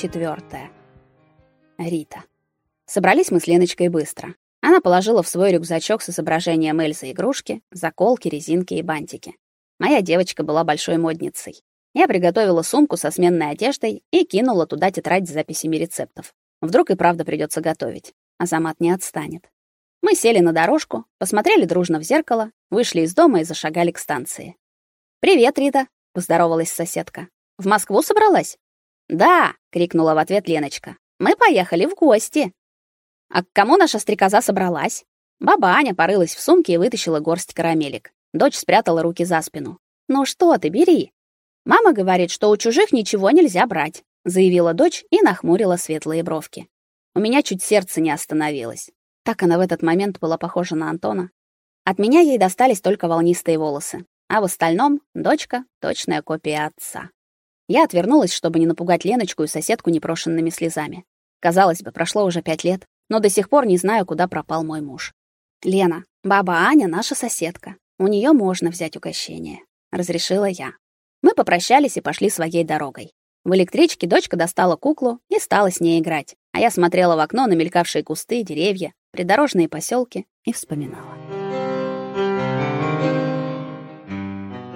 четвертая. Рита. Собрались мы с Леночкой быстро. Она положила в свой рюкзачок с изображением Эльзы игрушки, заколки, резинки и бантики. Моя девочка была большой модницей. Я приготовила сумку со сменной одеждой и кинула туда тетрадь с записями рецептов. Вдруг и правда придется готовить. Азамат не отстанет. Мы сели на дорожку, посмотрели дружно в зеркало, вышли из дома и зашагали к станции. «Привет, Рита», — поздоровалась соседка. «В Москву собралась?» «Да!» — крикнула в ответ Леночка. «Мы поехали в гости!» «А к кому наша стрекоза собралась?» Баба Аня порылась в сумке и вытащила горсть карамелек. Дочь спрятала руки за спину. «Ну что ты, бери!» «Мама говорит, что у чужих ничего нельзя брать», заявила дочь и нахмурила светлые бровки. У меня чуть сердце не остановилось. Так она в этот момент была похожа на Антона. От меня ей достались только волнистые волосы, а в остальном дочка точная копия отца. Я отвернулась, чтобы не напугать Леночку и соседку непрошенными слезами. Казалось бы, прошло уже пять лет, но до сих пор не знаю, куда пропал мой муж. Лена, баба Аня наша соседка. У нее можно взять угощение, разрешила я. Мы попрощались и пошли своей дорогой. В электричке дочка достала куклу и стала с ней играть, а я смотрела в окно на мелькавшие кусты, деревья, придорожные поселки и вспоминала.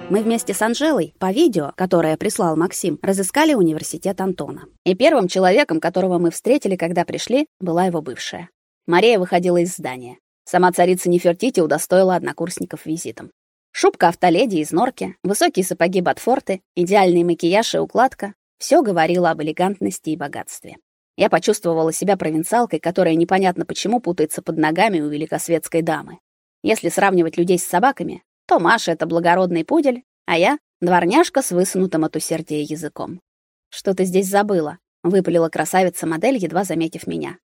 Мы вместе с Анжелой по видео, которое прислал Максим, разыскали университет Антона. И первым человеком, которого мы встретили, когда пришли, была его бывшая. Мария выходила из здания. Сама царица Нефертити удостоила однокурсников визитом. Шубка автоледи из норки, высокие сапоги ботфорты, идеальный макияж и укладка все говорило об элегантности и богатстве. Я почувствовала себя провинциалкой, которая непонятно почему путается под ногами у великосветской дамы. Если сравнивать людей с собаками, то Маша это благородный пудель, а я дворняжка с высунутым от усердия языком. Что ты здесь забыла? выпалила красавица-модель, едва заметив меня.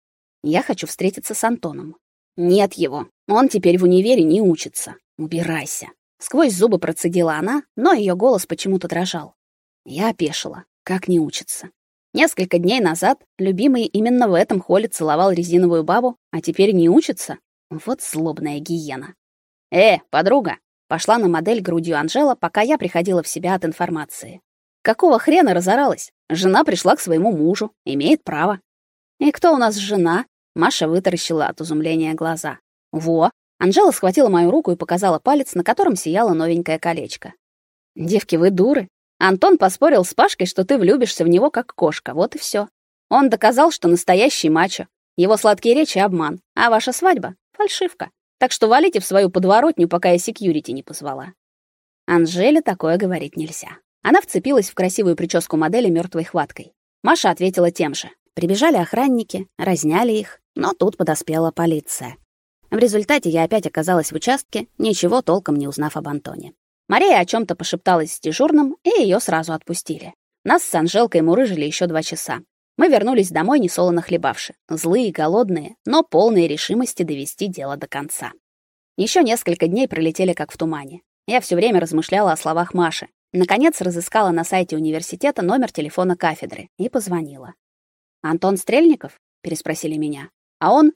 Я хочу встретиться с Антоном. Нет его. Он теперь в универе не учится. Убирайся. Сквозь зубы процедила она, но ее голос почему-то дрожал. Я опешила. Как не учится? Несколько дней назад любимый именно в этом холле целовал резиновую бабу, а теперь не учится? Вот злобная гиена. Э, подруга, Пошла на модель грудью Анжела, пока я приходила в себя от информации. Какого хрена разоралась? Жена пришла к своему мужу, имеет право. И кто у нас жена? Маша вытаращила от изумления глаза. Во. Анжела схватила мою руку и показала палец, на котором сияло новенькое колечко. Девки, вы дуры. Антон поспорил с Пашкой, что ты влюбишься в него как кошка. Вот и все. Он доказал, что настоящий мачо. Его сладкие речи обман, а ваша свадьба фальшивка. Так что валите в свою подворотню, пока я секьюрити не позвала. Анжеле такое говорить нельзя. Она вцепилась в красивую прическу модели мертвой хваткой. Маша ответила тем же. Прибежали охранники, разняли их, но тут подоспела полиция. В результате я опять оказалась в участке, ничего толком не узнав об Антоне. Мария о чем то пошепталась с дежурным, и ее сразу отпустили. Нас с Анжелкой мурыжили еще два часа. Мы вернулись домой несолоно хлебавши, злые, голодные, но полные решимости довести дело до конца. Еще несколько дней пролетели как в тумане. Я все время размышляла о словах Маши. Наконец разыскала на сайте университета номер телефона кафедры и позвонила. Антон Стрельников переспросили меня. А он?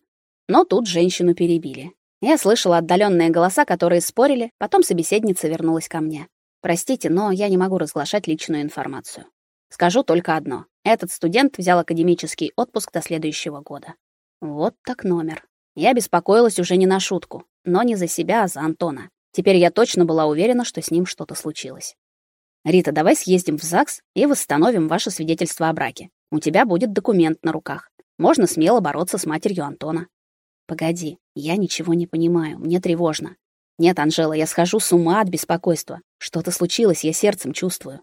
Но тут женщину перебили. Я слышала отдаленные голоса, которые спорили, потом собеседница вернулась ко мне. Простите, но я не могу разглашать личную информацию. Скажу только одно. Этот студент взял академический отпуск до следующего года. Вот так номер. Я беспокоилась уже не на шутку, но не за себя, а за Антона. Теперь я точно была уверена, что с ним что-то случилось. Рита, давай съездим в ЗАГС и восстановим ваше свидетельство о браке. У тебя будет документ на руках. Можно смело бороться с матерью Антона. Погоди, я ничего не понимаю, мне тревожно. Нет, Анжела, я схожу с ума от беспокойства. Что-то случилось, я сердцем чувствую.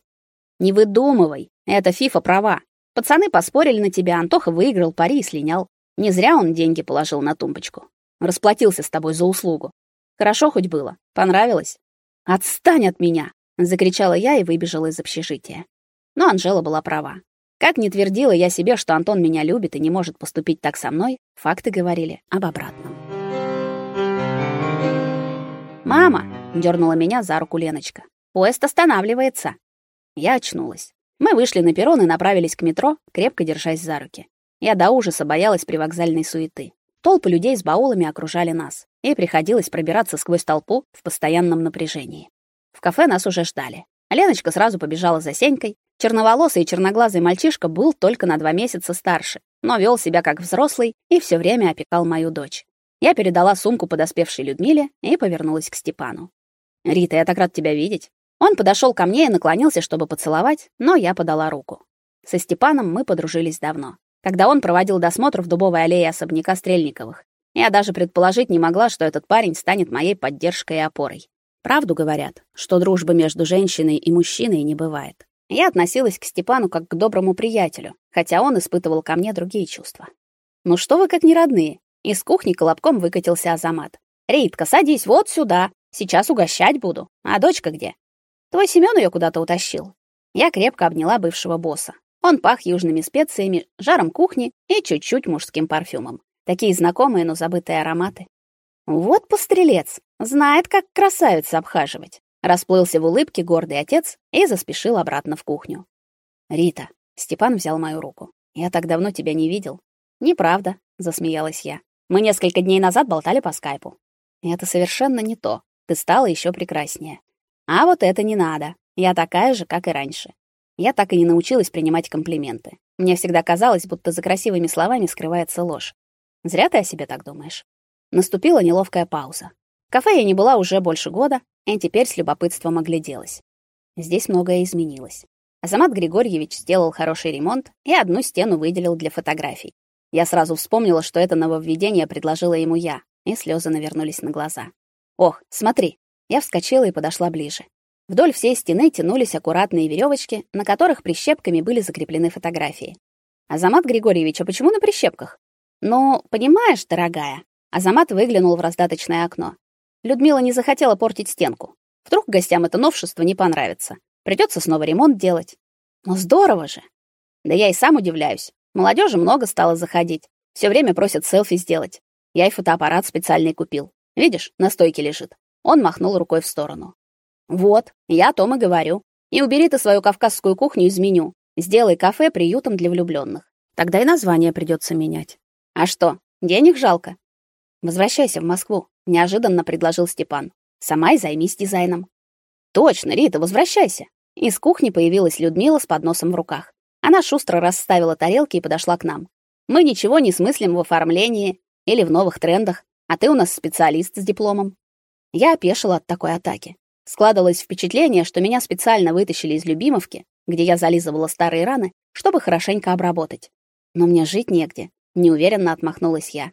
Не выдумывай. Это Фифа права. Пацаны поспорили на тебя, Антоха выиграл пари и слинял. Не зря он деньги положил на тумбочку. Расплатился с тобой за услугу. Хорошо хоть было. Понравилось? Отстань от меня, закричала я и выбежала из общежития. Но Анжела была права. Как ни твердила я себе, что Антон меня любит и не может поступить так со мной, факты говорили об обратном. Мама дернула меня за руку Леночка. Поезд останавливается. Я очнулась. Мы вышли на перрон и направились к метро, крепко держась за руки. Я до ужаса боялась привокзальной суеты. Толпы людей с баулами окружали нас, и приходилось пробираться сквозь толпу в постоянном напряжении. В кафе нас уже ждали. Леночка сразу побежала за Сенькой, Черноволосый и черноглазый мальчишка был только на два месяца старше, но вел себя как взрослый и все время опекал мою дочь. Я передала сумку подоспевшей Людмиле и повернулась к Степану. «Рита, я так рад тебя видеть». Он подошел ко мне и наклонился, чтобы поцеловать, но я подала руку. Со Степаном мы подружились давно, когда он проводил досмотр в дубовой аллее особняка Стрельниковых. Я даже предположить не могла, что этот парень станет моей поддержкой и опорой. Правду говорят, что дружбы между женщиной и мужчиной не бывает. Я относилась к Степану как к доброму приятелю, хотя он испытывал ко мне другие чувства. «Ну что вы как не родные?» Из кухни колобком выкатился Азамат. «Ритка, садись вот сюда. Сейчас угощать буду. А дочка где?» «Твой Семён её куда-то утащил». Я крепко обняла бывшего босса. Он пах южными специями, жаром кухни и чуть-чуть мужским парфюмом. Такие знакомые, но забытые ароматы. Вот пострелец, знает, как красавица обхаживать. Расплылся в улыбке гордый отец и заспешил обратно в кухню. Рита, Степан взял мою руку. Я так давно тебя не видел. Неправда, засмеялась я. Мы несколько дней назад болтали по скайпу. Это совершенно не то. Ты стала еще прекраснее. А вот это не надо. Я такая же, как и раньше. Я так и не научилась принимать комплименты. Мне всегда казалось, будто за красивыми словами скрывается ложь. Зря ты о себе так думаешь. Наступила неловкая пауза. В кафе я не была уже больше года, и теперь с любопытством огляделась. Здесь многое изменилось. Азамат Григорьевич сделал хороший ремонт и одну стену выделил для фотографий. Я сразу вспомнила, что это нововведение предложила ему я, и слезы навернулись на глаза. Ох, смотри. Я вскочила и подошла ближе. Вдоль всей стены тянулись аккуратные веревочки, на которых прищепками были закреплены фотографии. Азамат Григорьевич, а почему на прищепках? Ну, понимаешь, дорогая, Азамат выглянул в раздаточное окно. Людмила не захотела портить стенку. Вдруг гостям это новшество не понравится. Придется снова ремонт делать. Но здорово же. Да я и сам удивляюсь. Молодежи много стало заходить. Все время просят селфи сделать. Я и фотоаппарат специальный купил. Видишь, на стойке лежит. Он махнул рукой в сторону. Вот, я о том и говорю. И убери ты свою кавказскую кухню из меню. Сделай кафе приютом для влюбленных. Тогда и название придется менять. А что, денег жалко? Возвращайся в Москву, неожиданно предложил Степан. Сама и займись дизайном. Точно, Рита, возвращайся. Из кухни появилась Людмила с подносом в руках. Она шустро расставила тарелки и подошла к нам. Мы ничего не смыслим в оформлении или в новых трендах, а ты у нас специалист с дипломом. Я опешила от такой атаки. Складывалось впечатление, что меня специально вытащили из Любимовки, где я зализывала старые раны, чтобы хорошенько обработать. Но мне жить негде, неуверенно отмахнулась я.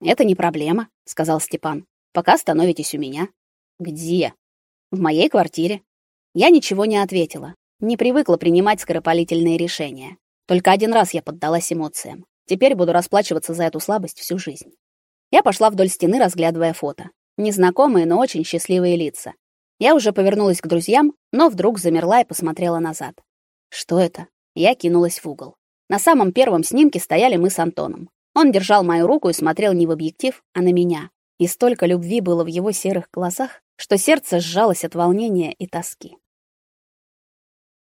Это не проблема, сказал Степан. Пока становитесь у меня. Где? В моей квартире. Я ничего не ответила. Не привыкла принимать скоропалительные решения. Только один раз я поддалась эмоциям. Теперь буду расплачиваться за эту слабость всю жизнь. Я пошла вдоль стены, разглядывая фото. Незнакомые, но очень счастливые лица. Я уже повернулась к друзьям, но вдруг замерла и посмотрела назад. Что это? Я кинулась в угол. На самом первом снимке стояли мы с Антоном. Он держал мою руку и смотрел не в объектив, а на меня. И столько любви было в его серых глазах, что сердце сжалось от волнения и тоски.